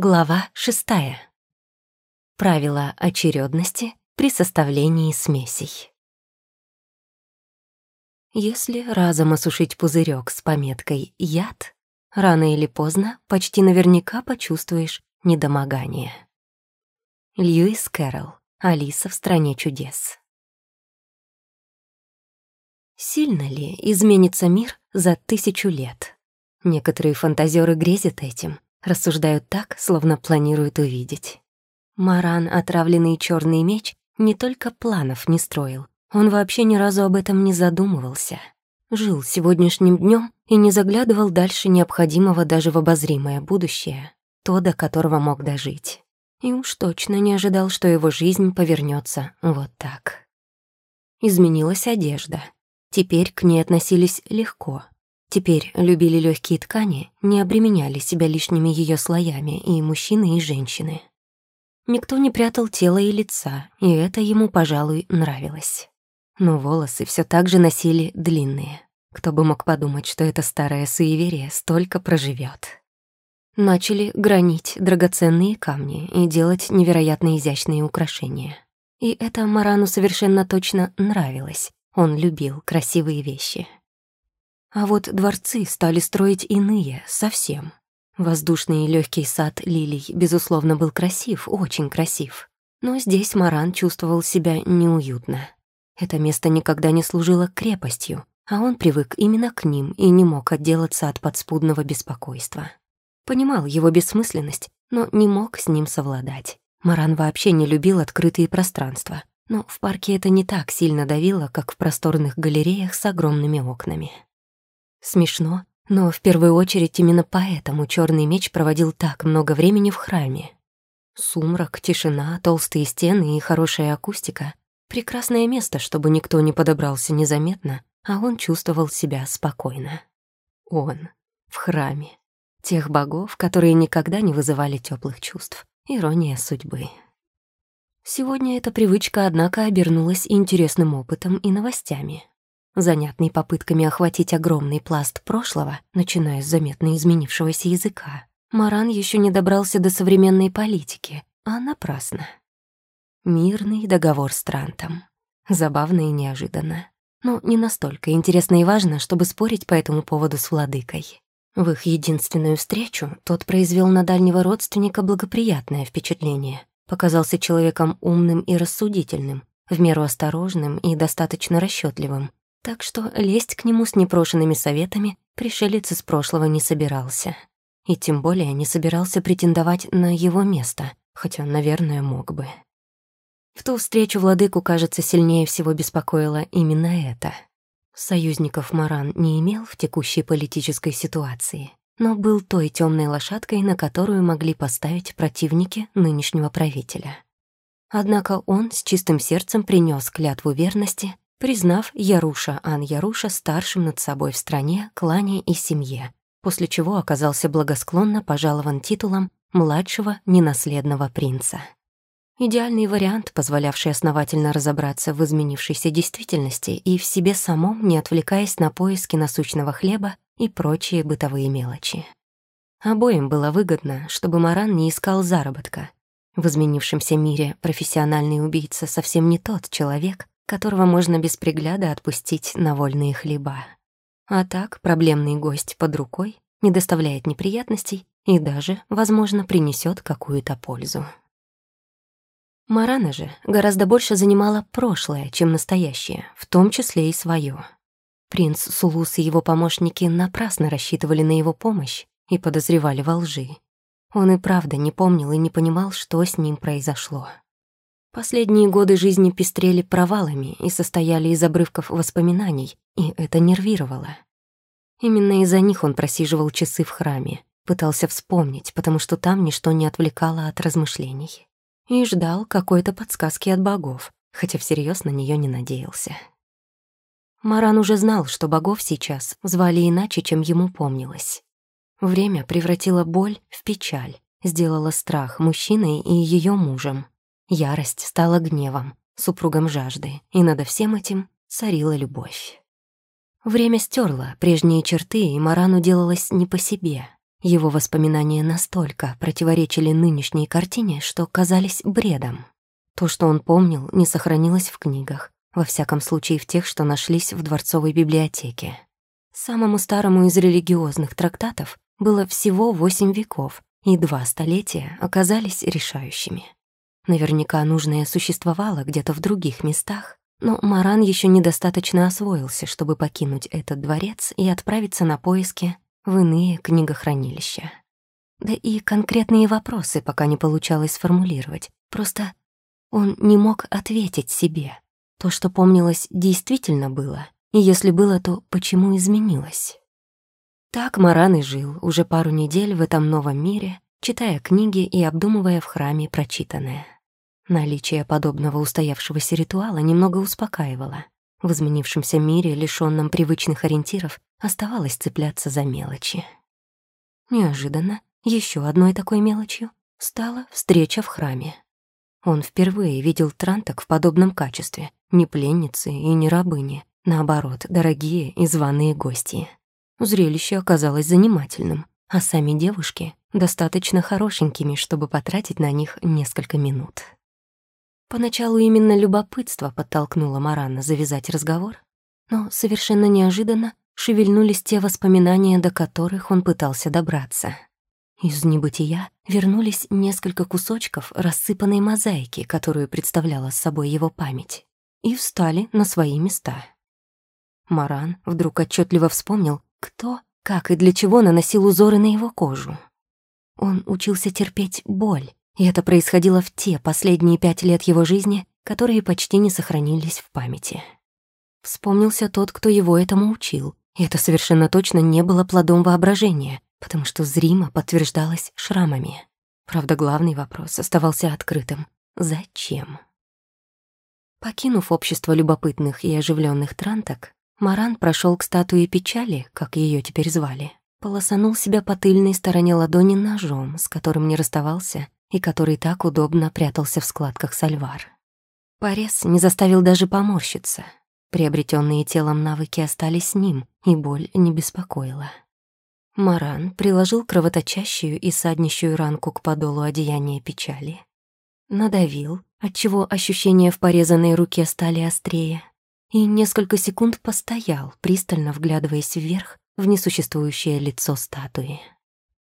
Глава шестая. Правила очередности при составлении смесей. Если разом осушить пузырек с пометкой «яд», рано или поздно почти наверняка почувствуешь недомогание. Льюис Кэрролл. Алиса в «Стране чудес». Сильно ли изменится мир за тысячу лет? Некоторые фантазеры грезят этим — Рассуждают так, словно планируют увидеть. Маран, отравленный черный меч, не только планов не строил, он вообще ни разу об этом не задумывался. Жил сегодняшним днем и не заглядывал дальше необходимого даже в обозримое будущее, то, до которого мог дожить. И уж точно не ожидал, что его жизнь повернется вот так. Изменилась одежда. Теперь к ней относились легко, Теперь любили легкие ткани, не обременяли себя лишними ее слоями и мужчины, и женщины. Никто не прятал тело и лица, и это ему, пожалуй, нравилось. Но волосы все так же носили длинные. Кто бы мог подумать, что это старое суеверие столько проживет. Начали гранить драгоценные камни и делать невероятно изящные украшения. И это Марану совершенно точно нравилось. Он любил красивые вещи. А вот дворцы стали строить иные, совсем. Воздушный и легкий сад лилий, безусловно, был красив, очень красив. Но здесь Маран чувствовал себя неуютно. Это место никогда не служило крепостью, а он привык именно к ним и не мог отделаться от подспудного беспокойства. Понимал его бессмысленность, но не мог с ним совладать. Маран вообще не любил открытые пространства, но в парке это не так сильно давило, как в просторных галереях с огромными окнами. Смешно, но в первую очередь именно поэтому черный меч проводил так много времени в храме. Сумрак, тишина, толстые стены и хорошая акустика — прекрасное место, чтобы никто не подобрался незаметно, а он чувствовал себя спокойно. Он в храме. Тех богов, которые никогда не вызывали теплых чувств. Ирония судьбы. Сегодня эта привычка, однако, обернулась интересным опытом и новостями. Занятный попытками охватить огромный пласт прошлого, начиная с заметно изменившегося языка, Маран еще не добрался до современной политики, а напрасно. Мирный договор с Трантом. Забавно и неожиданно. Но не настолько интересно и важно, чтобы спорить по этому поводу с владыкой. В их единственную встречу тот произвел на дальнего родственника благоприятное впечатление. Показался человеком умным и рассудительным, в меру осторожным и достаточно расчетливым, так что лезть к нему с непрошенными советами пришелец из прошлого не собирался. И тем более не собирался претендовать на его место, хотя, наверное, мог бы. В ту встречу владыку, кажется, сильнее всего беспокоило именно это. Союзников Маран не имел в текущей политической ситуации, но был той темной лошадкой, на которую могли поставить противники нынешнего правителя. Однако он с чистым сердцем принес клятву верности признав Яруша Ан Яруша старшим над собой в стране, клане и семье, после чего оказался благосклонно пожалован титулом младшего ненаследного принца. Идеальный вариант, позволявший основательно разобраться в изменившейся действительности и в себе самом, не отвлекаясь на поиски насущного хлеба и прочие бытовые мелочи. Обоим было выгодно, чтобы Маран не искал заработка. В изменившемся мире профессиональный убийца совсем не тот человек, которого можно без пригляда отпустить на вольные хлеба. А так проблемный гость под рукой не доставляет неприятностей и даже, возможно, принесет какую-то пользу. Марана же гораздо больше занимала прошлое, чем настоящее, в том числе и свое. Принц Сулус и его помощники напрасно рассчитывали на его помощь и подозревали во лжи. Он и правда не помнил и не понимал, что с ним произошло. Последние годы жизни пестрели провалами и состояли из обрывков воспоминаний, и это нервировало. Именно из-за них он просиживал часы в храме, пытался вспомнить, потому что там ничто не отвлекало от размышлений. И ждал какой-то подсказки от богов, хотя всерьез на нее не надеялся. Маран уже знал, что богов сейчас звали иначе, чем ему помнилось. Время превратило боль в печаль, сделало страх мужчиной и ее мужем, Ярость стала гневом, супругом жажды, и над всем этим царила любовь. Время стерло прежние черты, и Марану делалось не по себе. его воспоминания настолько противоречили нынешней картине, что казались бредом. То, что он помнил, не сохранилось в книгах, во всяком случае в тех, что нашлись в дворцовой библиотеке. Самому старому из религиозных трактатов было всего восемь веков, и два столетия оказались решающими. Наверняка нужное существовало где-то в других местах, но Маран еще недостаточно освоился, чтобы покинуть этот дворец и отправиться на поиски в иные книгохранилища. Да и конкретные вопросы пока не получалось сформулировать. Просто он не мог ответить себе. То, что помнилось, действительно было, и если было, то почему изменилось? Так Маран и жил уже пару недель в этом новом мире, читая книги и обдумывая в храме прочитанное. Наличие подобного устоявшегося ритуала немного успокаивало. В изменившемся мире, лишённом привычных ориентиров, оставалось цепляться за мелочи. Неожиданно еще одной такой мелочью стала встреча в храме. Он впервые видел транток в подобном качестве, не пленницы и не рабыни, наоборот, дорогие и званые гости. Зрелище оказалось занимательным, а сами девушки — достаточно хорошенькими, чтобы потратить на них несколько минут. Поначалу именно любопытство подтолкнуло Марана завязать разговор, но совершенно неожиданно шевельнулись те воспоминания, до которых он пытался добраться. Из небытия вернулись несколько кусочков рассыпанной мозаики, которую представляла собой его память, и встали на свои места. Маран вдруг отчетливо вспомнил, кто, как и для чего наносил узоры на его кожу. Он учился терпеть боль, и это происходило в те последние пять лет его жизни, которые почти не сохранились в памяти. Вспомнился тот, кто его этому учил, и это совершенно точно не было плодом воображения, потому что зримо подтверждалось шрамами. Правда, главный вопрос оставался открытым. Зачем? Покинув общество любопытных и оживленных транток, Маран прошел к статуе печали, как ее теперь звали, полосанул себя по тыльной стороне ладони ножом, с которым не расставался и который так удобно прятался в складках сальвар. Порез не заставил даже поморщиться. Приобретенные телом навыки остались с ним, и боль не беспокоила. Маран приложил кровоточащую и саднищую ранку к подолу одеяния печали. Надавил, отчего ощущения в порезанной руке стали острее, и несколько секунд постоял, пристально вглядываясь вверх в несуществующее лицо статуи.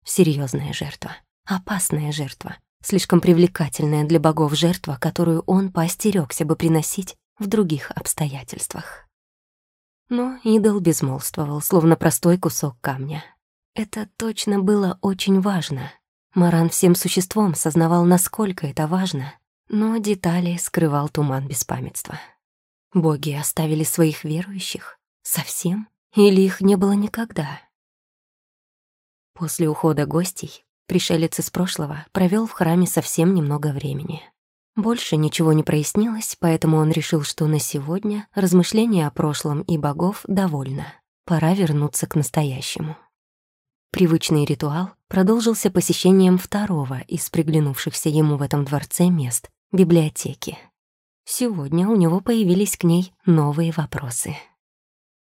Серьезная жертва, опасная жертва, слишком привлекательная для богов жертва, которую он поостерёгся бы приносить в других обстоятельствах. Но идол безмолвствовал, словно простой кусок камня. Это точно было очень важно. Маран всем существом сознавал, насколько это важно, но детали скрывал туман беспамятства. Боги оставили своих верующих? Совсем? Или их не было никогда? После ухода гостей пришелец из прошлого провел в храме совсем немного времени. Больше ничего не прояснилось, поэтому он решил, что на сегодня размышления о прошлом и богов довольно. Пора вернуться к настоящему. Привычный ритуал продолжился посещением второго из приглянувшихся ему в этом дворце мест — библиотеки. Сегодня у него появились к ней новые вопросы.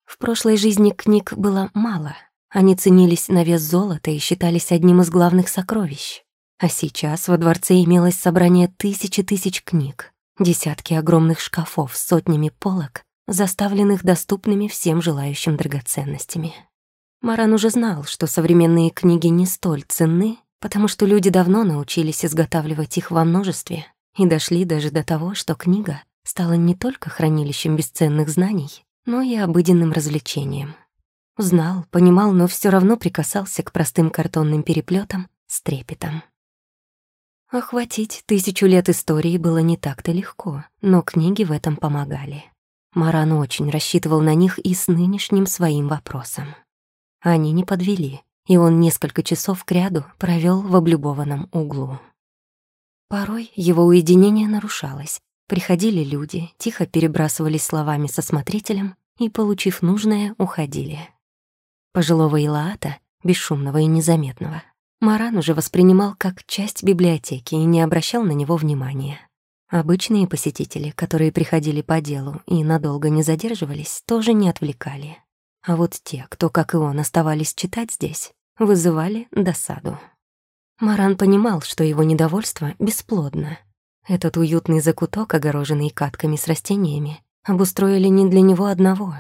В прошлой жизни книг было мало. Они ценились на вес золота и считались одним из главных сокровищ. А сейчас во дворце имелось собрание тысячи тысяч книг, десятки огромных шкафов с сотнями полок, заставленных доступными всем желающим драгоценностями. Маран уже знал, что современные книги не столь ценны, потому что люди давно научились изготавливать их во множестве и дошли даже до того, что книга стала не только хранилищем бесценных знаний, но и обыденным развлечением. Знал, понимал, но все равно прикасался к простым картонным переплетам с трепетом. Охватить тысячу лет истории было не так-то легко, но книги в этом помогали. Маран очень рассчитывал на них и с нынешним своим вопросом. Они не подвели, и он несколько часов кряду провел в облюбованном углу. Порой его уединение нарушалось. Приходили люди, тихо перебрасывались словами со смотрителем и, получив нужное, уходили. Пожилого Илаата, бесшумного и незаметного, Маран уже воспринимал как часть библиотеки и не обращал на него внимания. Обычные посетители, которые приходили по делу и надолго не задерживались, тоже не отвлекали. А вот те, кто, как и он, оставались читать здесь, вызывали досаду. Маран понимал, что его недовольство бесплодно. Этот уютный закуток, огороженный катками с растениями, обустроили не для него одного.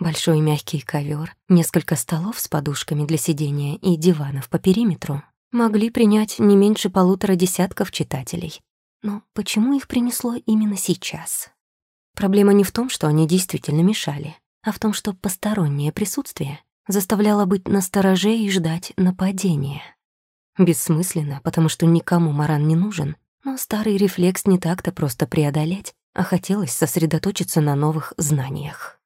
Большой мягкий ковер, несколько столов с подушками для сидения и диванов по периметру могли принять не меньше полутора десятков читателей. Но почему их принесло именно сейчас? Проблема не в том, что они действительно мешали, а в том, что постороннее присутствие заставляло быть настороже и ждать нападения. Бессмысленно, потому что никому Маран не нужен, но старый рефлекс не так-то просто преодолеть, а хотелось сосредоточиться на новых знаниях.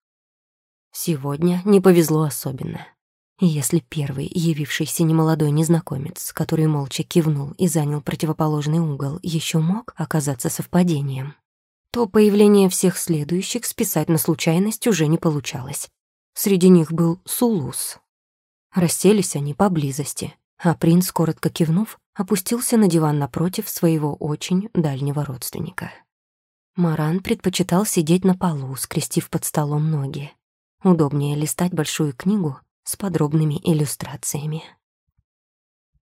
Сегодня не повезло особенно. Если первый, явившийся немолодой незнакомец, который молча кивнул и занял противоположный угол, еще мог оказаться совпадением, то появление всех следующих списать на случайность уже не получалось. Среди них был Сулус. Расселись они поблизости, а принц, коротко кивнув, опустился на диван напротив своего очень дальнего родственника. Маран предпочитал сидеть на полу, скрестив под столом ноги. Удобнее листать большую книгу с подробными иллюстрациями.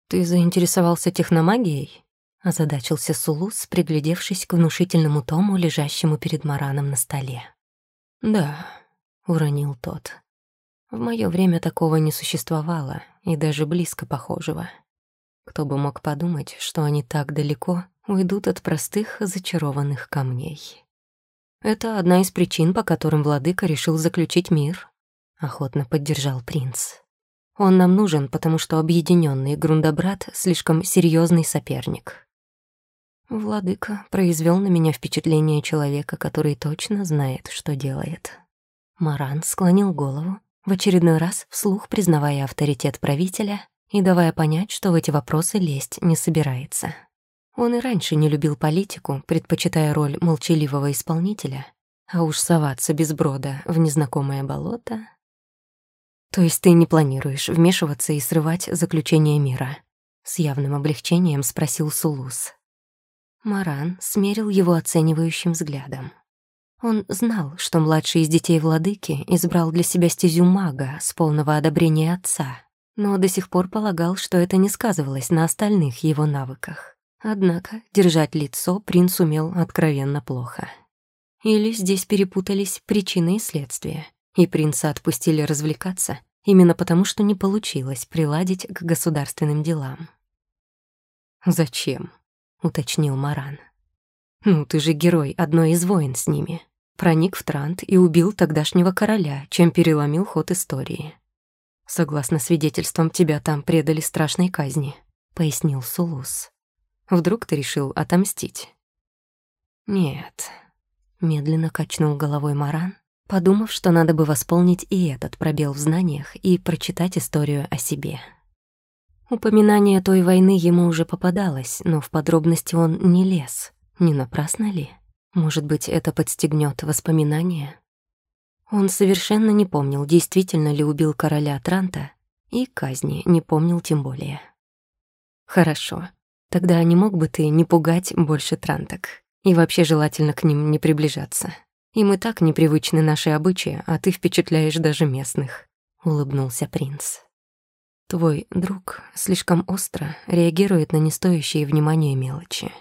«Ты заинтересовался техномагией?» — озадачился Сулус, приглядевшись к внушительному тому, лежащему перед Мараном на столе. «Да», — уронил тот. «В моё время такого не существовало, и даже близко похожего. Кто бы мог подумать, что они так далеко уйдут от простых зачарованных камней. Это одна из причин, по которым владыка решил заключить мир, охотно поддержал принц. Он нам нужен, потому что объединенный Грундобрат слишком серьезный соперник. Владыка произвел на меня впечатление человека, который точно знает, что делает. Маран склонил голову, в очередной раз вслух признавая авторитет правителя и давая понять, что в эти вопросы лезть не собирается. Он и раньше не любил политику, предпочитая роль молчаливого исполнителя, а уж соваться без брода в незнакомое болото... То есть ты не планируешь вмешиваться и срывать заключение мира? С явным облегчением спросил Сулус. Маран смерил его оценивающим взглядом. Он знал, что младший из детей владыки избрал для себя стезю мага с полного одобрения отца, но до сих пор полагал, что это не сказывалось на остальных его навыках. Однако держать лицо принц умел откровенно плохо. Или здесь перепутались причины и следствия, и принца отпустили развлекаться именно потому, что не получилось приладить к государственным делам. «Зачем?» — уточнил Маран. «Ну, ты же герой одной из войн с ними проник в Трант и убил тогдашнего короля, чем переломил ход истории. Согласно свидетельствам, тебя там предали страшной казни, пояснил Сулус. Вдруг ты решил отомстить? Нет, медленно качнул головой Маран, подумав, что надо бы восполнить и этот пробел в знаниях и прочитать историю о себе. Упоминание той войны ему уже попадалось, но в подробности он не лез. Не напрасно ли? Может быть, это подстегнет воспоминания? Он совершенно не помнил, действительно ли убил короля Транта, и казни не помнил тем более. Хорошо. Тогда не мог бы ты не пугать больше Транток. И вообще желательно к ним не приближаться. Им и так непривычны наши обычаи, а ты впечатляешь даже местных», — улыбнулся принц. «Твой друг слишком остро реагирует на нестоящие внимания мелочи.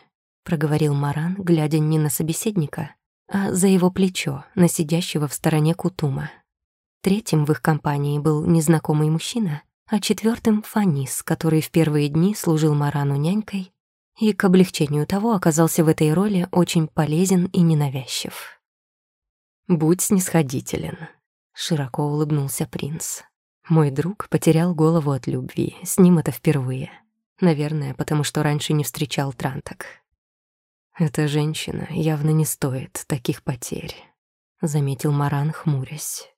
— проговорил Маран, глядя не на собеседника, а за его плечо, на сидящего в стороне Кутума. Третьим в их компании был незнакомый мужчина, а четвертым — Фанис, который в первые дни служил Марану нянькой и к облегчению того оказался в этой роли очень полезен и ненавязчив. «Будь снисходителен», — широко улыбнулся принц. «Мой друг потерял голову от любви, с ним это впервые. Наверное, потому что раньше не встречал транток. «Эта женщина явно не стоит таких потерь», — заметил Маран, хмурясь.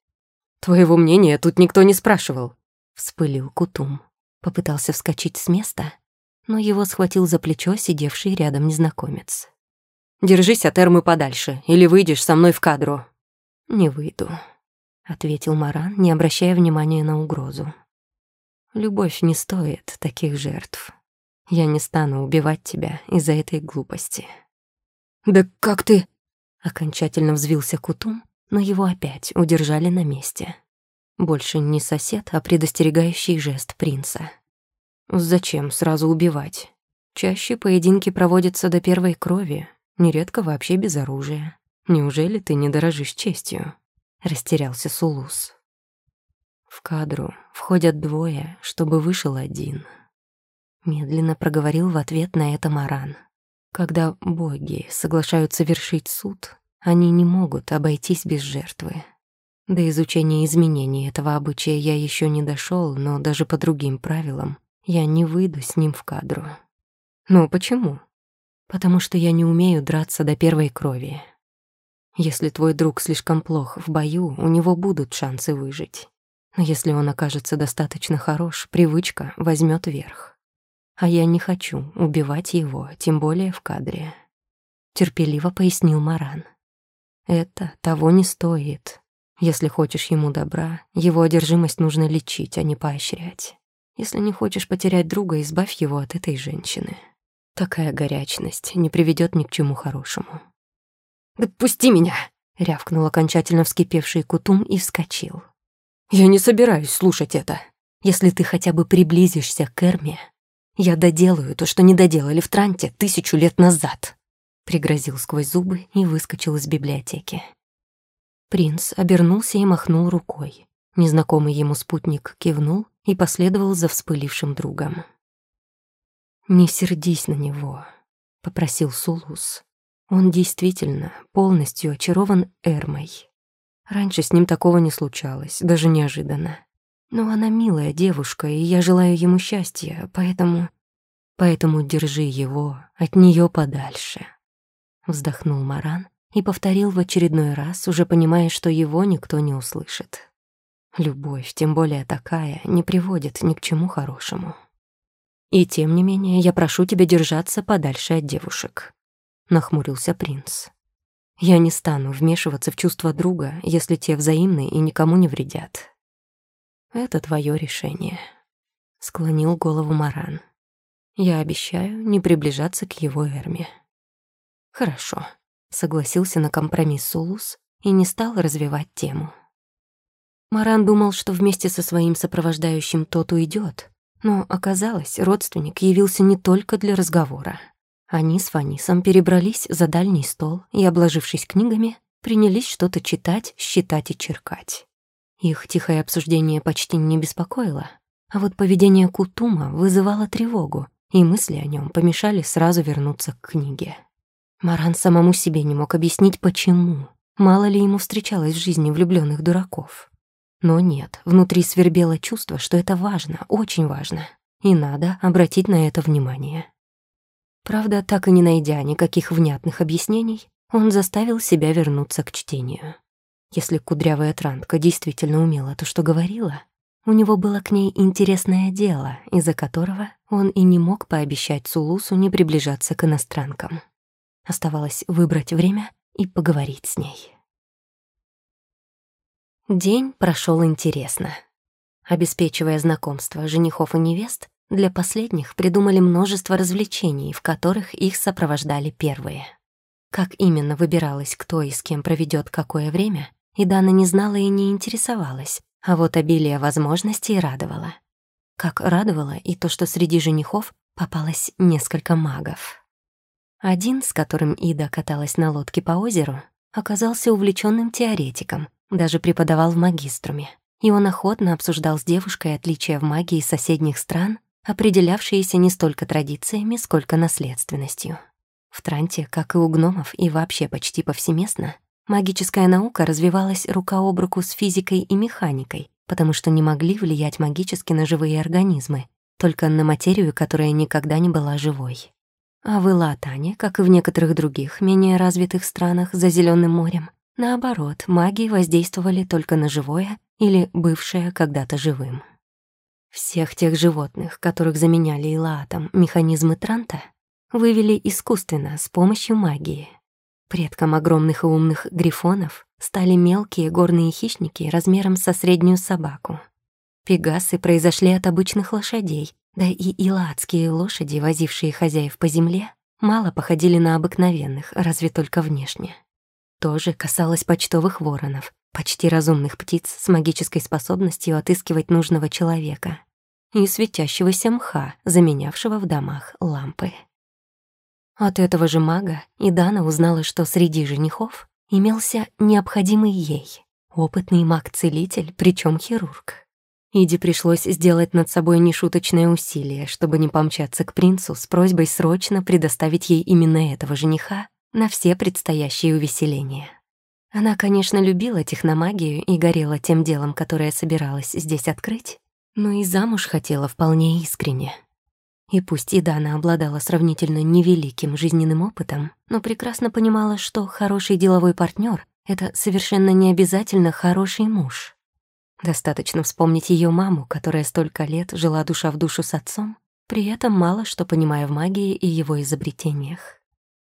«Твоего мнения тут никто не спрашивал», — вспылил Кутум. Попытался вскочить с места, но его схватил за плечо сидевший рядом незнакомец. «Держись от Эрмы подальше, или выйдешь со мной в кадру». «Не выйду», — ответил Маран, не обращая внимания на угрозу. «Любовь не стоит таких жертв. Я не стану убивать тебя из-за этой глупости». «Да как ты...» Окончательно взвился Кутум, но его опять удержали на месте. Больше не сосед, а предостерегающий жест принца. Зачем сразу убивать? Чаще поединки проводятся до первой крови, нередко вообще без оружия. Неужели ты не дорожишь честью? Растерялся Сулус. В кадру входят двое, чтобы вышел один. Медленно проговорил в ответ на это Маран. Когда боги соглашаются вершить суд, они не могут обойтись без жертвы. До изучения изменений этого обычая я еще не дошел, но даже по другим правилам я не выйду с ним в кадру. Ну почему? Потому что я не умею драться до первой крови. Если твой друг слишком плох в бою, у него будут шансы выжить. Но если он окажется достаточно хорош, привычка возьмет верх. А я не хочу убивать его, тем более в кадре. Терпеливо пояснил Маран. Это того не стоит. Если хочешь ему добра, его одержимость нужно лечить, а не поощрять. Если не хочешь потерять друга, избавь его от этой женщины. Такая горячность не приведет ни к чему хорошему. «Да пусти меня!» — рявкнул окончательно вскипевший Кутум и вскочил. «Я не собираюсь слушать это. Если ты хотя бы приблизишься к Эрме, я доделаю то, что не доделали в Транте тысячу лет назад», — пригрозил сквозь зубы и выскочил из библиотеки. Принц обернулся и махнул рукой. Незнакомый ему спутник кивнул и последовал за вспылившим другом. «Не сердись на него», — попросил Сулус. Он действительно полностью очарован Эрмой. Раньше с ним такого не случалось, даже неожиданно. Но она милая девушка, и я желаю ему счастья, поэтому... Поэтому держи его от нее подальше. Вздохнул Маран и повторил в очередной раз, уже понимая, что его никто не услышит. Любовь, тем более такая, не приводит ни к чему хорошему. И тем не менее, я прошу тебя держаться подальше от девушек», — нахмурился принц. «Я не стану вмешиваться в чувства друга, если те взаимны и никому не вредят». «Это твое решение», — склонил голову Маран. «Я обещаю не приближаться к его Эрме». «Хорошо», — согласился на компромисс Сулус и не стал развивать тему. Маран думал, что вместе со своим сопровождающим тот уйдет, но оказалось, родственник явился не только для разговора. Они с Фанисом перебрались за дальний стол и, обложившись книгами, принялись что-то читать, считать и черкать. Их тихое обсуждение почти не беспокоило, а вот поведение Кутума вызывало тревогу, и мысли о нем помешали сразу вернуться к книге. Маран самому себе не мог объяснить, почему. Мало ли ему встречалось в жизни влюбленных дураков. Но нет, внутри свербело чувство, что это важно, очень важно, и надо обратить на это внимание. Правда, так и не найдя никаких внятных объяснений, он заставил себя вернуться к чтению. Если кудрявая трантка действительно умела то, что говорила, у него было к ней интересное дело, из-за которого он и не мог пообещать Сулусу не приближаться к иностранкам. Оставалось выбрать время и поговорить с ней. День прошел интересно. Обеспечивая знакомство женихов и невест, для последних придумали множество развлечений, в которых их сопровождали первые. Как именно выбиралось, кто и с кем проведет какое время, и Дана не знала и не интересовалась, а вот обилие возможностей радовало. Как радовало и то, что среди женихов попалось несколько магов. Один, с которым Ида каталась на лодке по озеру, оказался увлеченным теоретиком, даже преподавал в магиструме. И он охотно обсуждал с девушкой отличия в магии соседних стран, определявшиеся не столько традициями, сколько наследственностью. В Транте, как и у гномов и вообще почти повсеместно, магическая наука развивалась рука об руку с физикой и механикой, потому что не могли влиять магически на живые организмы, только на материю, которая никогда не была живой. А в Илатане, как и в некоторых других менее развитых странах за Зеленым морем, Наоборот, маги воздействовали только на живое или бывшее когда-то живым. Всех тех животных, которых заменяли Илаатом механизмы Транта, вывели искусственно с помощью магии. Предком огромных и умных грифонов стали мелкие горные хищники размером со среднюю собаку. Пегасы произошли от обычных лошадей, да и илаадские лошади, возившие хозяев по земле, мало походили на обыкновенных, разве только внешне. То же касалось почтовых воронов, почти разумных птиц с магической способностью отыскивать нужного человека и светящегося мха, заменявшего в домах лампы. От этого же мага и Дана узнала, что среди женихов имелся необходимый ей опытный маг-целитель, причем хирург. Иди пришлось сделать над собой нешуточное усилие, чтобы не помчаться к принцу с просьбой срочно предоставить ей именно этого жениха на все предстоящие увеселения. Она, конечно, любила техномагию и горела тем делом, которое собиралась здесь открыть, но и замуж хотела вполне искренне. И пусть и Дана обладала сравнительно невеликим жизненным опытом, но прекрасно понимала, что хороший деловой партнер — это совершенно не обязательно хороший муж. Достаточно вспомнить ее маму, которая столько лет жила душа в душу с отцом, при этом мало что понимая в магии и его изобретениях.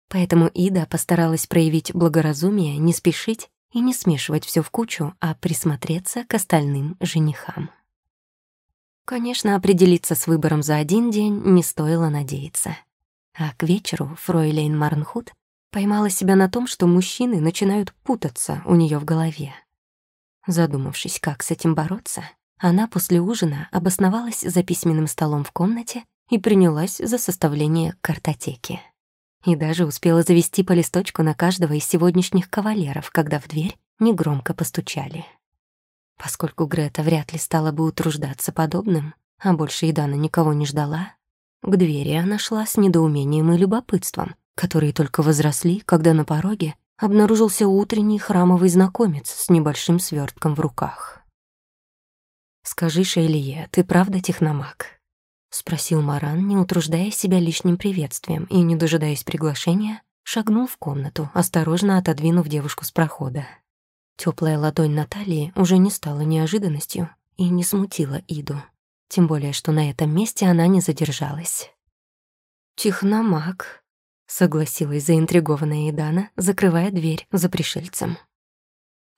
Поэтому Ида постаралась проявить благоразумие, не спешить и не смешивать все в кучу, а присмотреться к остальным женихам. Конечно, определиться с выбором за один день не стоило надеяться. А к вечеру фройлейн Марнхут поймала себя на том, что мужчины начинают путаться у нее в голове. Задумавшись, как с этим бороться, она после ужина обосновалась за письменным столом в комнате и принялась за составление картотеки и даже успела завести по листочку на каждого из сегодняшних кавалеров, когда в дверь негромко постучали. Поскольку Грета вряд ли стала бы утруждаться подобным, а больше и Дана никого не ждала, к двери она шла с недоумением и любопытством, которые только возросли, когда на пороге обнаружился утренний храмовый знакомец с небольшим свертком в руках. «Скажи, Шейлие, ты правда техномаг?» — спросил Маран, не утруждая себя лишним приветствием и, не дожидаясь приглашения, шагнул в комнату, осторожно отодвинув девушку с прохода. Теплая ладонь Натальи уже не стала неожиданностью и не смутила Иду, тем более что на этом месте она не задержалась. «Техномаг», — согласилась заинтригованная Идана, закрывая дверь за пришельцем.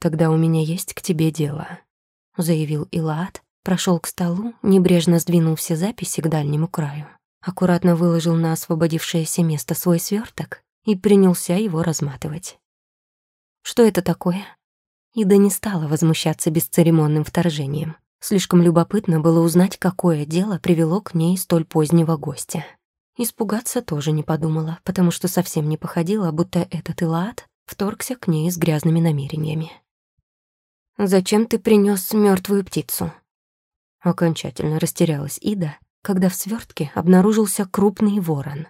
«Тогда у меня есть к тебе дело», — заявил Илаат, Прошел к столу, небрежно сдвинул все записи к дальнему краю, аккуратно выложил на освободившееся место свой сверток и принялся его разматывать. «Что это такое?» Ида не стала возмущаться бесцеремонным вторжением. Слишком любопытно было узнать, какое дело привело к ней столь позднего гостя. Испугаться тоже не подумала, потому что совсем не походила, будто этот Илаат вторгся к ней с грязными намерениями. «Зачем ты принес мертвую птицу?» Окончательно растерялась Ида, когда в свертке обнаружился крупный ворон.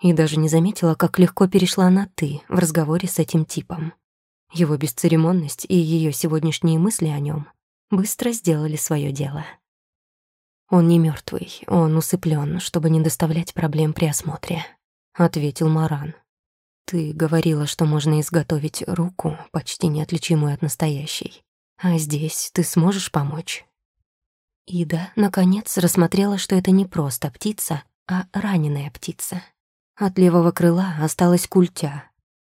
И даже не заметила, как легко перешла на «ты» в разговоре с этим типом. Его бесцеремонность и ее сегодняшние мысли о нем быстро сделали свое дело. «Он не мертвый, он усыплен, чтобы не доставлять проблем при осмотре», — ответил Маран. «Ты говорила, что можно изготовить руку, почти неотличимую от настоящей. А здесь ты сможешь помочь?» Ида, наконец, рассмотрела, что это не просто птица, а раненая птица. От левого крыла осталась культя.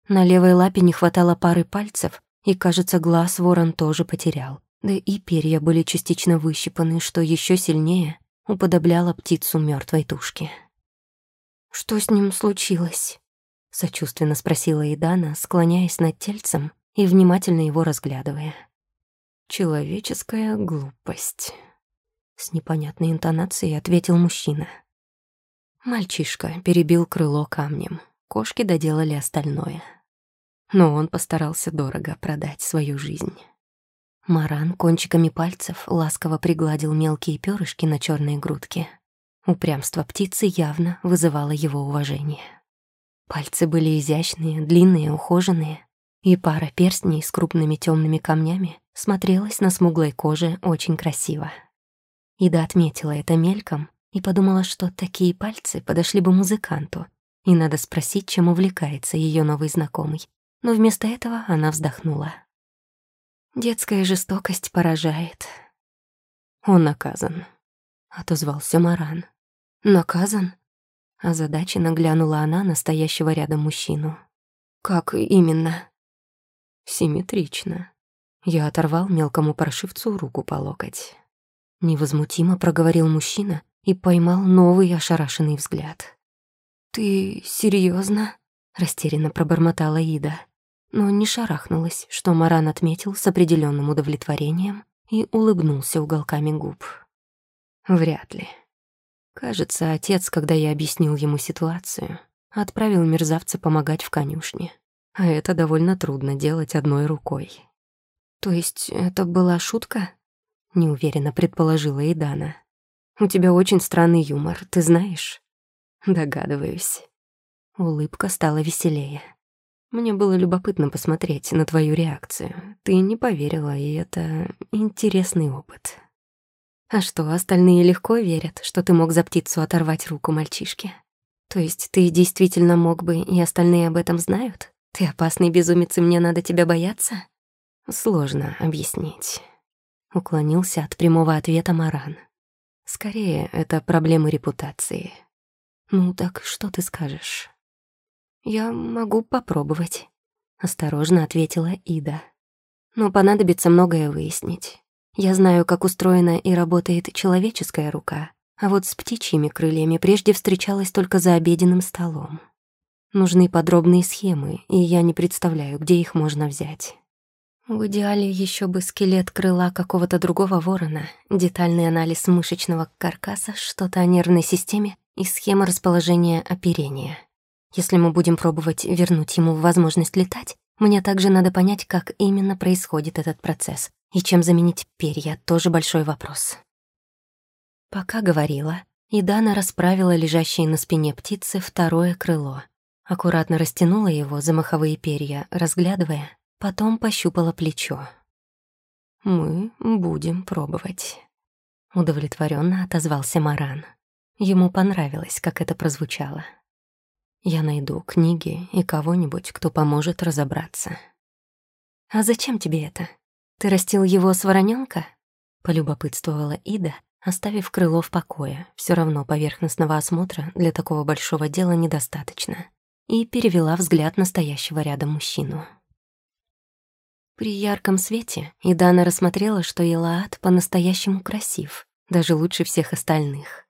На левой лапе не хватало пары пальцев, и, кажется, глаз ворон тоже потерял. Да и перья были частично выщипаны, что еще сильнее уподобляло птицу мертвой тушки. «Что с ним случилось?» — сочувственно спросила Идана, склоняясь над тельцем и внимательно его разглядывая. «Человеческая глупость». С непонятной интонацией ответил мужчина. Мальчишка перебил крыло камнем. Кошки доделали остальное. Но он постарался дорого продать свою жизнь. Маран кончиками пальцев ласково пригладил мелкие перышки на черной грудке. Упрямство птицы явно вызывало его уважение. Пальцы были изящные, длинные, ухоженные, и пара перстней с крупными темными камнями смотрелась на смуглой коже очень красиво. Ида отметила это мельком и подумала, что такие пальцы подошли бы музыканту, и надо спросить, чем увлекается ее новый знакомый. Но вместо этого она вздохнула. Детская жестокость поражает. Он наказан, — отозвался Маран. Наказан? Озадаченно глянула она на стоящего рядом мужчину. Как именно? Симметрично. Я оторвал мелкому паршивцу руку по локоть. Невозмутимо проговорил мужчина и поймал новый ошарашенный взгляд. «Ты серьезно? растерянно пробормотала Ида. Но не шарахнулась, что Маран отметил с определенным удовлетворением и улыбнулся уголками губ. Вряд ли. Кажется, отец, когда я объяснил ему ситуацию, отправил мерзавца помогать в конюшне. А это довольно трудно делать одной рукой. То есть это была шутка? Неуверенно предположила Идана. У тебя очень странный юмор, ты знаешь? Догадываюсь. Улыбка стала веселее. Мне было любопытно посмотреть на твою реакцию. Ты не поверила, и это интересный опыт. А что, остальные легко верят, что ты мог за птицу оторвать руку мальчишке? То есть ты действительно мог бы, и остальные об этом знают? Ты опасный безумец, и мне надо тебя бояться? Сложно объяснить. Уклонился от прямого ответа Маран. Скорее, это проблемы репутации. Ну так что ты скажешь? «Я могу попробовать», — осторожно ответила Ида. «Но понадобится многое выяснить. Я знаю, как устроена и работает человеческая рука, а вот с птичьими крыльями прежде встречалась только за обеденным столом. Нужны подробные схемы, и я не представляю, где их можно взять». В идеале еще бы скелет крыла какого-то другого ворона, детальный анализ мышечного каркаса, что-то о нервной системе и схема расположения оперения. Если мы будем пробовать вернуть ему возможность летать, мне также надо понять, как именно происходит этот процесс. И чем заменить перья — тоже большой вопрос. Пока говорила, Идана расправила лежащее на спине птицы второе крыло. Аккуратно растянула его за маховые перья, разглядывая, потом пощупала плечо. «Мы будем пробовать», — удовлетворенно отозвался Маран. Ему понравилось, как это прозвучало. Я найду книги и кого-нибудь, кто поможет разобраться. «А зачем тебе это? Ты растил его с воронёнка?» — полюбопытствовала Ида, оставив крыло в покое. Все равно поверхностного осмотра для такого большого дела недостаточно. И перевела взгляд настоящего рядом мужчину. При ярком свете Идана рассмотрела, что Елаат по-настоящему красив, даже лучше всех остальных.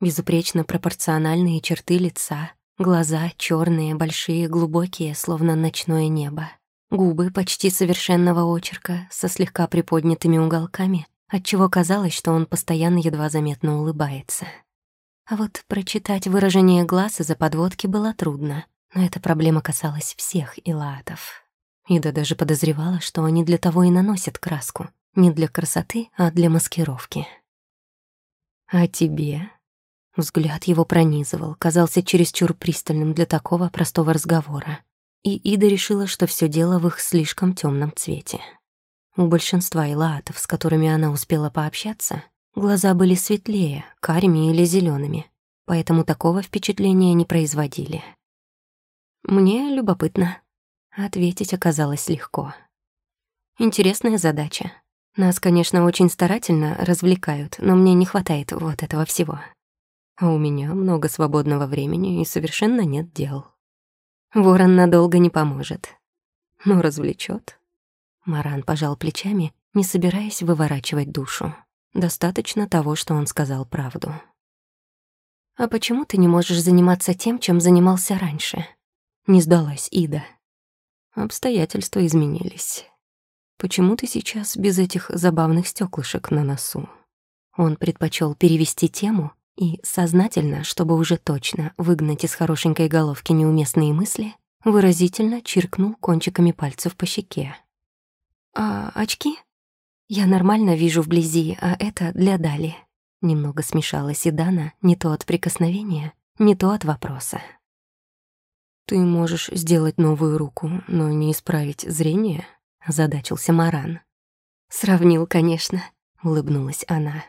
Безупречно пропорциональные черты лица, Глаза черные, большие, глубокие, словно ночное небо. Губы почти совершенного очерка, со слегка приподнятыми уголками, отчего казалось, что он постоянно едва заметно улыбается. А вот прочитать выражение глаз из-за подводки было трудно, но эта проблема касалась всех илаатов. Ида даже подозревала, что они для того и наносят краску, не для красоты, а для маскировки. «А тебе?» Взгляд его пронизывал, казался чересчур пристальным для такого простого разговора. И Ида решила, что все дело в их слишком темном цвете. У большинства илаатов, с которыми она успела пообщаться, глаза были светлее, карими или зелеными, поэтому такого впечатления не производили. «Мне любопытно». Ответить оказалось легко. Интересная задача. Нас, конечно, очень старательно развлекают, но мне не хватает вот этого всего а у меня много свободного времени и совершенно нет дел. Ворон надолго не поможет, но развлечет. Маран пожал плечами, не собираясь выворачивать душу. Достаточно того, что он сказал правду. «А почему ты не можешь заниматься тем, чем занимался раньше?» Не сдалась Ида. Обстоятельства изменились. Почему ты сейчас без этих забавных стеклышек на носу? Он предпочел перевести тему и сознательно, чтобы уже точно выгнать из хорошенькой головки неуместные мысли, выразительно чиркнул кончиками пальцев по щеке. «А очки? Я нормально вижу вблизи, а это для Дали». Немного смешалась и Дана не то от прикосновения, не то от вопроса. «Ты можешь сделать новую руку, но не исправить зрение?» — задачился Маран. «Сравнил, конечно», — улыбнулась она.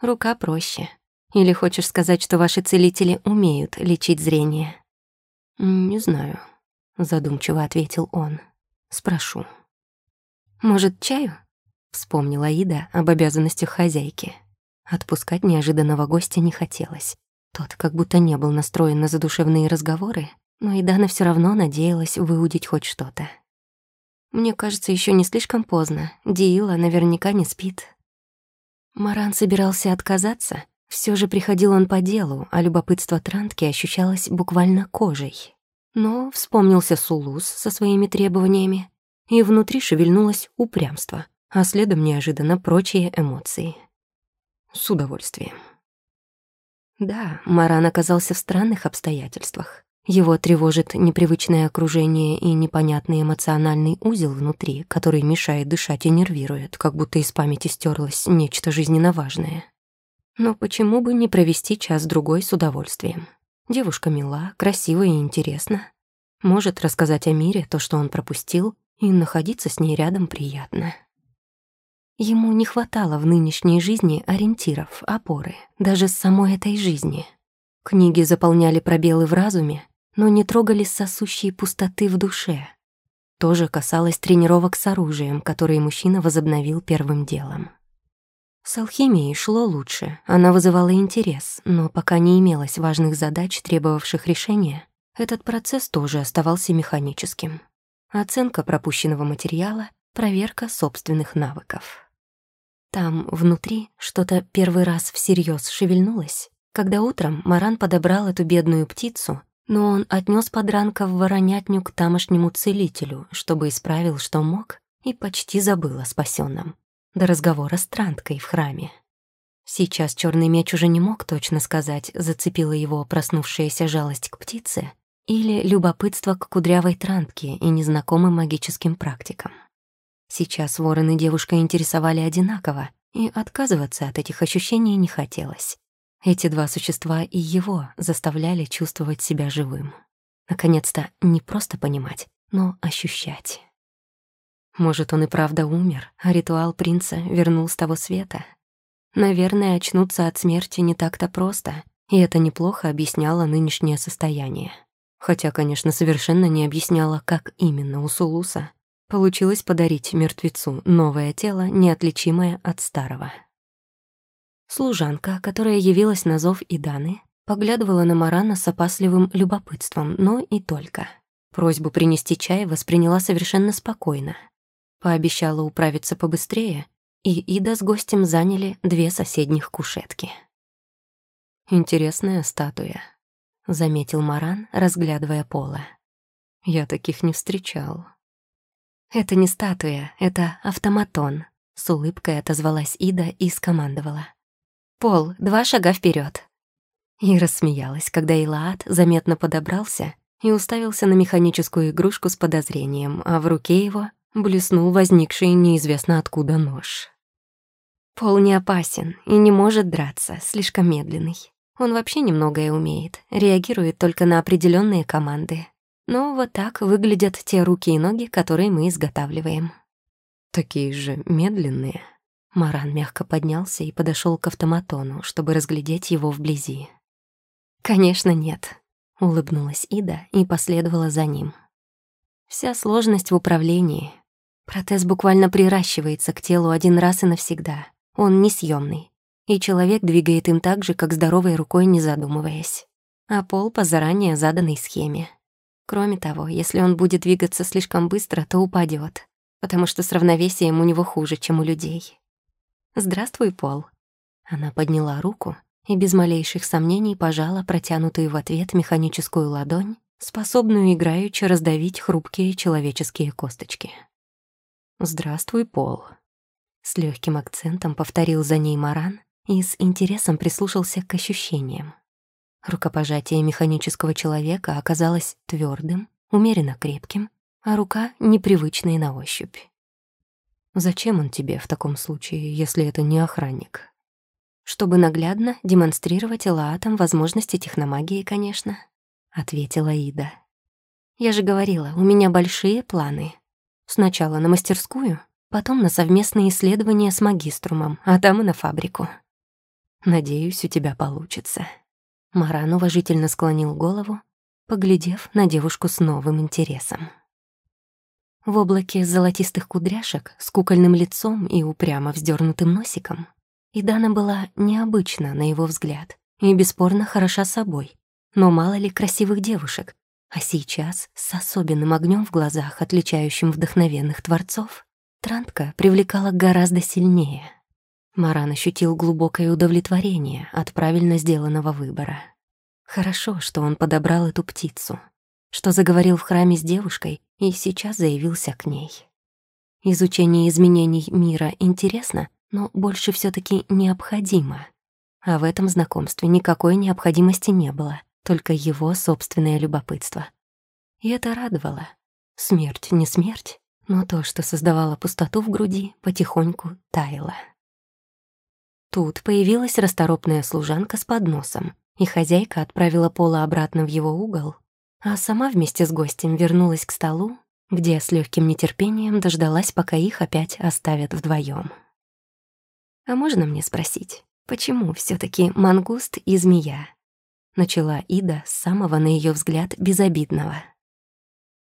«Рука проще, или хочешь сказать, что ваши целители умеют лечить зрение?» «Не знаю», — задумчиво ответил он. «Спрошу». «Может, чаю?» — вспомнила Ида об обязанностях хозяйки. Отпускать неожиданного гостя не хотелось. Тот как будто не был настроен на задушевные разговоры, но Идана все равно надеялась выудить хоть что-то. «Мне кажется, еще не слишком поздно. Диила наверняка не спит». Маран собирался отказаться, все же приходил он по делу, а любопытство Трантки ощущалось буквально кожей. Но вспомнился Сулус со своими требованиями, и внутри шевельнулось упрямство, а следом неожиданно прочие эмоции. С удовольствием. Да, Маран оказался в странных обстоятельствах. Его тревожит непривычное окружение и непонятный эмоциональный узел внутри, который мешает дышать и нервирует, как будто из памяти стерлось нечто жизненно важное. Но почему бы не провести час-другой с удовольствием? Девушка мила, красива и интересна. Может рассказать о мире, то, что он пропустил, и находиться с ней рядом приятно. Ему не хватало в нынешней жизни ориентиров, опоры, даже с самой этой жизни. Книги заполняли пробелы в разуме, но не трогали сосущие пустоты в душе. То же касалось тренировок с оружием, которые мужчина возобновил первым делом. С алхимией шло лучше, она вызывала интерес, но пока не имелось важных задач, требовавших решения, этот процесс тоже оставался механическим. Оценка пропущенного материала, проверка собственных навыков. Там, внутри, что-то первый раз всерьез шевельнулось, когда утром Маран подобрал эту бедную птицу но он отнес подранка в воронятню к тамошнему целителю, чтобы исправил, что мог, и почти забыл о спасенном. До разговора с Транткой в храме. Сейчас черный меч уже не мог точно сказать, зацепила его проснувшаяся жалость к птице или любопытство к кудрявой Трантке и незнакомым магическим практикам. Сейчас ворон и девушка интересовали одинаково, и отказываться от этих ощущений не хотелось. Эти два существа и его заставляли чувствовать себя живым. Наконец-то не просто понимать, но ощущать. Может, он и правда умер, а ритуал принца вернул с того света? Наверное, очнуться от смерти не так-то просто, и это неплохо объясняло нынешнее состояние. Хотя, конечно, совершенно не объясняло, как именно у Сулуса получилось подарить мертвецу новое тело, неотличимое от старого. Служанка, которая явилась на зов Иданы, поглядывала на Марана с опасливым любопытством, но и только. Просьбу принести чай восприняла совершенно спокойно. Пообещала управиться побыстрее, и Ида с гостем заняли две соседних кушетки. «Интересная статуя», — заметил Маран, разглядывая пола. «Я таких не встречал». «Это не статуя, это автоматон», — с улыбкой отозвалась Ида и скомандовала. Пол, два шага вперед. И рассмеялась, когда Илаат заметно подобрался и уставился на механическую игрушку с подозрением, а в руке его блеснул возникший неизвестно откуда нож. Пол не опасен и не может драться, слишком медленный. Он вообще немногое умеет, реагирует только на определенные команды. Но вот так выглядят те руки и ноги, которые мы изготавливаем. Такие же медленные, Маран мягко поднялся и подошел к автоматону, чтобы разглядеть его вблизи. «Конечно, нет», — улыбнулась Ида и последовала за ним. «Вся сложность в управлении. Протез буквально приращивается к телу один раз и навсегда. Он несъемный, и человек двигает им так же, как здоровой рукой, не задумываясь. А пол по заранее заданной схеме. Кроме того, если он будет двигаться слишком быстро, то упадет, потому что с равновесием у него хуже, чем у людей. «Здравствуй, Пол». Она подняла руку и без малейших сомнений пожала протянутую в ответ механическую ладонь, способную играючи раздавить хрупкие человеческие косточки. «Здравствуй, Пол». С легким акцентом повторил за ней Маран и с интересом прислушался к ощущениям. Рукопожатие механического человека оказалось твердым, умеренно крепким, а рука — непривычной на ощупь. Зачем он тебе в таком случае, если это не охранник? Чтобы наглядно демонстрировать Элаатам возможности техномагии, конечно, ответила Ида. Я же говорила, у меня большие планы. Сначала на мастерскую, потом на совместные исследования с магиструмом, а там и на фабрику. Надеюсь, у тебя получится. Маран уважительно склонил голову, поглядев на девушку с новым интересом. В облаке золотистых кудряшек с кукольным лицом и упрямо вздернутым носиком Идана была необычна на его взгляд и бесспорно хороша собой. Но мало ли красивых девушек, а сейчас, с особенным огнем в глазах, отличающим вдохновенных творцов, Трантка привлекала гораздо сильнее. Маран ощутил глубокое удовлетворение от правильно сделанного выбора. Хорошо, что он подобрал эту птицу. что заговорил в храме с девушкой и сейчас заявился к ней. Изучение изменений мира интересно, но больше все таки необходимо. А в этом знакомстве никакой необходимости не было, только его собственное любопытство. И это радовало. Смерть не смерть, но то, что создавало пустоту в груди, потихоньку таяло. Тут появилась расторопная служанка с подносом, и хозяйка отправила Пола обратно в его угол, а сама вместе с гостем вернулась к столу, где с легким нетерпением дождалась, пока их опять оставят вдвоем. «А можно мне спросить, почему все таки мангуст и змея?» Начала Ида с самого, на ее взгляд, безобидного.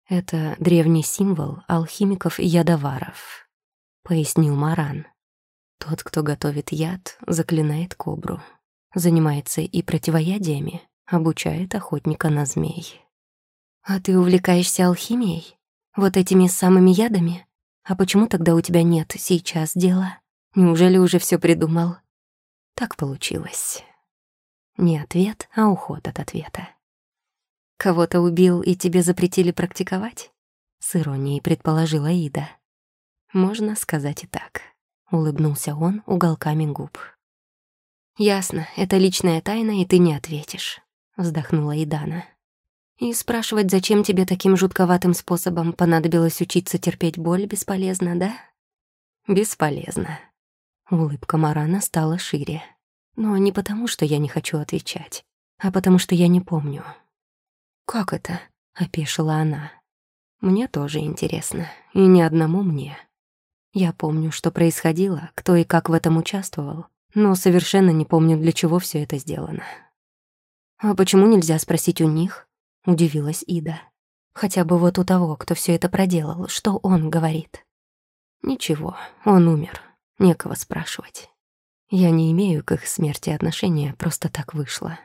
«Это древний символ алхимиков ядоваров», — пояснил Маран. «Тот, кто готовит яд, заклинает кобру, занимается и противоядиями, обучает охотника на змей». «А ты увлекаешься алхимией? Вот этими самыми ядами? А почему тогда у тебя нет сейчас дела? Неужели уже все придумал?» Так получилось. Не ответ, а уход от ответа. «Кого-то убил и тебе запретили практиковать?» — с иронией предположила Ида. «Можно сказать и так», — улыбнулся он уголками губ. «Ясно, это личная тайна, и ты не ответишь», — вздохнула Идана. «И спрашивать, зачем тебе таким жутковатым способом понадобилось учиться терпеть боль, бесполезно, да?» «Бесполезно». Улыбка Марана стала шире. «Но не потому, что я не хочу отвечать, а потому что я не помню. «Как это?» — опешила она. «Мне тоже интересно, и не одному мне. Я помню, что происходило, кто и как в этом участвовал, но совершенно не помню, для чего все это сделано». «А почему нельзя спросить у них?» — удивилась Ида. «Хотя бы вот у того, кто все это проделал, что он говорит?» «Ничего, он умер, некого спрашивать. Я не имею к их смерти отношения, просто так вышло».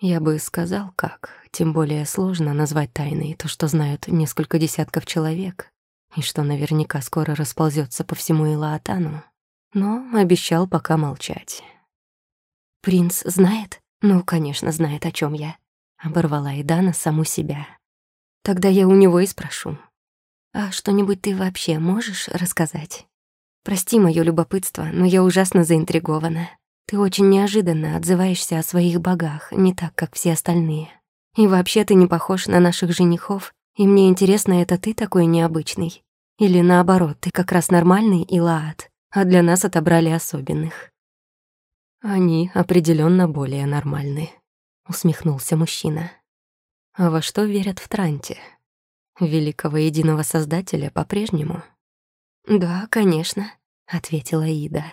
Я бы сказал, как. Тем более сложно назвать тайной то, что знают несколько десятков человек, и что наверняка скоро расползется по всему Илаатану. Но обещал пока молчать. «Принц знает? Ну, конечно, знает, о чем я», — оборвала Идана саму себя. «Тогда я у него и спрошу. А что-нибудь ты вообще можешь рассказать? Прости моё любопытство, но я ужасно заинтригована. Ты очень неожиданно отзываешься о своих богах, не так, как все остальные. И вообще ты не похож на наших женихов, и мне интересно, это ты такой необычный? Или наоборот, ты как раз нормальный и лаат, а для нас отобрали особенных?» «Они определенно более нормальны», — усмехнулся мужчина. «А во что верят в Транте? Великого единого Создателя по-прежнему?» «Да, конечно», — ответила Ида.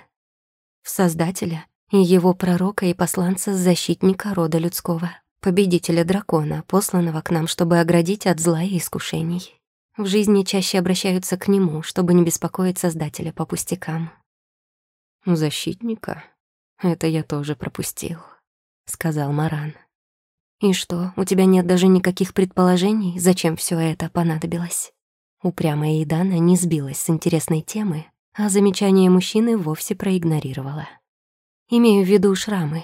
«В Создателя и его пророка и посланца-защитника рода людского, победителя дракона, посланного к нам, чтобы оградить от зла и искушений. В жизни чаще обращаются к нему, чтобы не беспокоить Создателя по пустякам. «Защитника? Это я тоже пропустил», — сказал Маран. «И что, у тебя нет даже никаких предположений, зачем все это понадобилось?» Упрямая Идана не сбилась с интересной темы, а замечание мужчины вовсе проигнорировала. Имею в виду шрамы,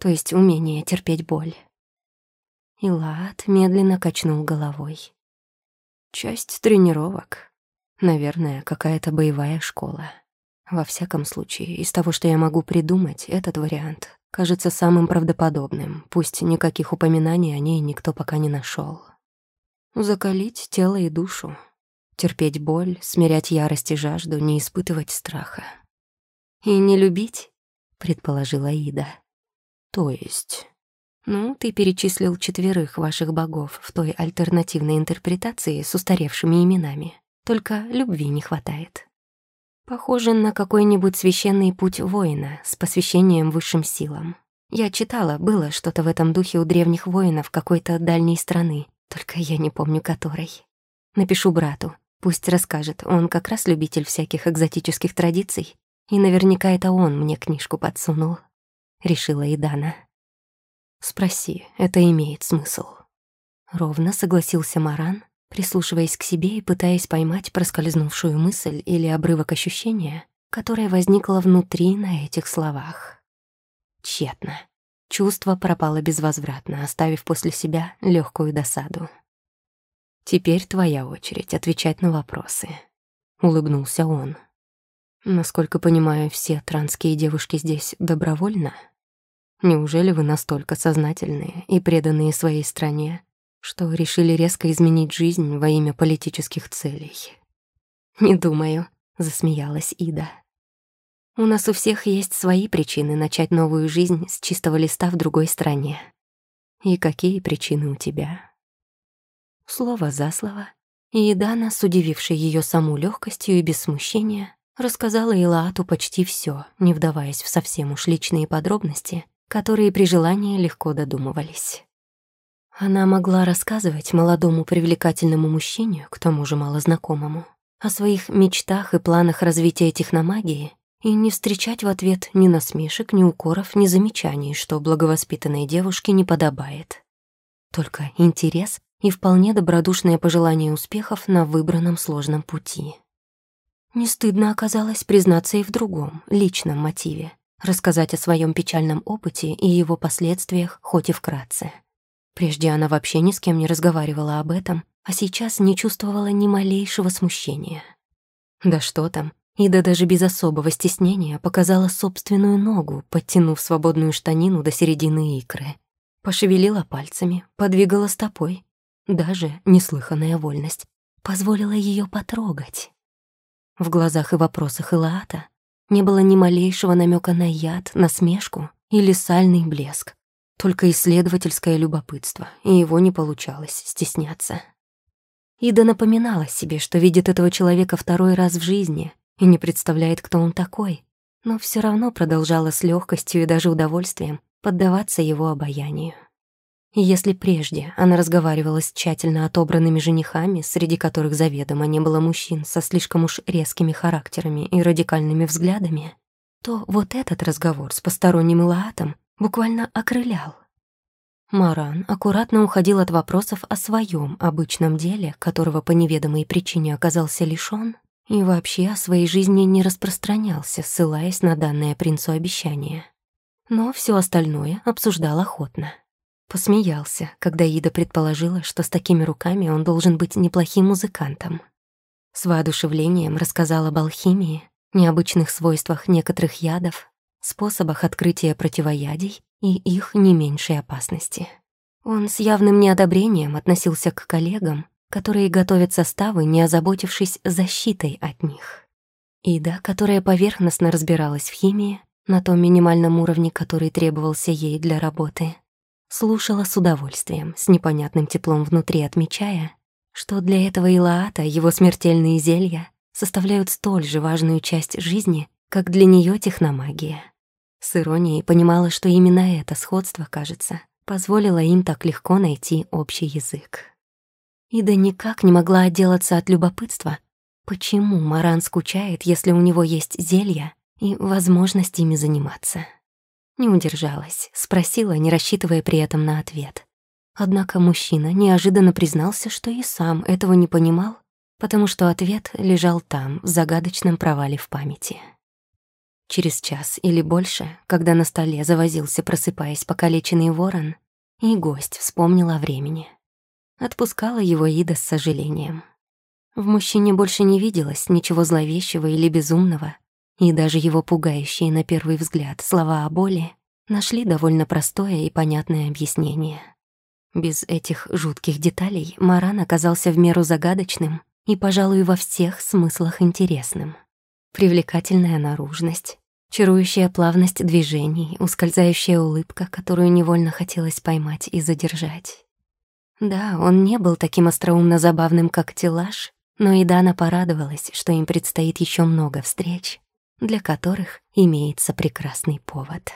то есть умение терпеть боль. Илат медленно качнул головой. Часть тренировок. Наверное, какая-то боевая школа. Во всяком случае, из того, что я могу придумать, этот вариант кажется самым правдоподобным, пусть никаких упоминаний о ней никто пока не нашел. Закалить тело и душу. Терпеть боль, смирять ярость и жажду, не испытывать страха. И не любить? предположила Ида. То есть... Ну, ты перечислил четверых ваших богов в той альтернативной интерпретации с устаревшими именами. Только любви не хватает. Похоже на какой-нибудь священный путь воина с посвящением высшим силам. Я читала, было что-то в этом духе у древних воинов какой-то дальней страны, только я не помню которой. Напишу брату, пусть расскажет, он как раз любитель всяких экзотических традиций и наверняка это он мне книжку подсунул, решила Идана. Спроси, это имеет смысл. Ровно согласился Маран, прислушиваясь к себе и пытаясь поймать проскользнувшую мысль или обрывок ощущения, которое возникло внутри на этих словах. Тщетно. Чувство пропало безвозвратно, оставив после себя легкую досаду. Теперь твоя очередь отвечать на вопросы. Улыбнулся он. Насколько понимаю, все транские девушки здесь добровольно? Неужели вы настолько сознательные и преданные своей стране, что решили резко изменить жизнь во имя политических целей? Не думаю, засмеялась Ида. У нас у всех есть свои причины начать новую жизнь с чистого листа в другой стране. И какие причины у тебя? Слово за слово, и Дана, с удивившей ее саму легкостью и без смущения, рассказала Илаату почти все, не вдаваясь в совсем уж личные подробности, которые при желании легко додумывались. Она могла рассказывать молодому привлекательному мужчине, к тому же малознакомому, о своих мечтах и планах развития техномагии и не встречать в ответ ни насмешек, ни укоров, ни замечаний, что благовоспитанной девушке не подобает. Только интерес и вполне добродушное пожелание успехов на выбранном сложном пути. Не стыдно оказалось признаться и в другом, личном мотиве, рассказать о своем печальном опыте и его последствиях, хоть и вкратце. Прежде она вообще ни с кем не разговаривала об этом, а сейчас не чувствовала ни малейшего смущения. Да что там, Ида даже без особого стеснения показала собственную ногу, подтянув свободную штанину до середины икры. Пошевелила пальцами, подвигала стопой, даже неслыханная вольность позволила ее потрогать. В глазах и вопросах Илаата не было ни малейшего намека на яд, насмешку или сальный блеск, только исследовательское любопытство, и его не получалось стесняться. Ида напоминала себе, что видит этого человека второй раз в жизни и не представляет, кто он такой, но все равно продолжала с легкостью и даже удовольствием поддаваться его обаянию. И если прежде она разговаривала с тщательно отобранными женихами, среди которых заведомо не было мужчин со слишком уж резкими характерами и радикальными взглядами, то вот этот разговор с посторонним Илаатом буквально окрылял. Маран аккуратно уходил от вопросов о своем обычном деле, которого по неведомой причине оказался лишён, и вообще о своей жизни не распространялся, ссылаясь на данное принцу обещание. Но все остальное обсуждал охотно. Посмеялся, когда Ида предположила, что с такими руками он должен быть неплохим музыкантом. С воодушевлением рассказал об алхимии, необычных свойствах некоторых ядов, способах открытия противоядий и их не меньшей опасности. Он с явным неодобрением относился к коллегам, которые готовят составы, не озаботившись защитой от них. Ида, которая поверхностно разбиралась в химии, на том минимальном уровне, который требовался ей для работы, слушала с удовольствием, с непонятным теплом внутри отмечая, что для этого Илаата его смертельные зелья составляют столь же важную часть жизни, как для нее техномагия. С иронией понимала, что именно это сходство, кажется, позволило им так легко найти общий язык. Ида никак не могла отделаться от любопытства, почему Маран скучает, если у него есть зелья и возможность ими заниматься. Не удержалась, спросила, не рассчитывая при этом на ответ. Однако мужчина неожиданно признался, что и сам этого не понимал, потому что ответ лежал там, в загадочном провале в памяти. Через час или больше, когда на столе завозился, просыпаясь покалеченный ворон, и гость вспомнил о времени. Отпускала его Ида с сожалением. В мужчине больше не виделось ничего зловещего или безумного, и даже его пугающие на первый взгляд слова о боли нашли довольно простое и понятное объяснение. Без этих жутких деталей Маран оказался в меру загадочным и, пожалуй, во всех смыслах интересным. Привлекательная наружность, чарующая плавность движений, ускользающая улыбка, которую невольно хотелось поймать и задержать. Да, он не был таким остроумно забавным, как Тилаш, но и Дана порадовалась, что им предстоит еще много встреч, для которых имеется прекрасный повод.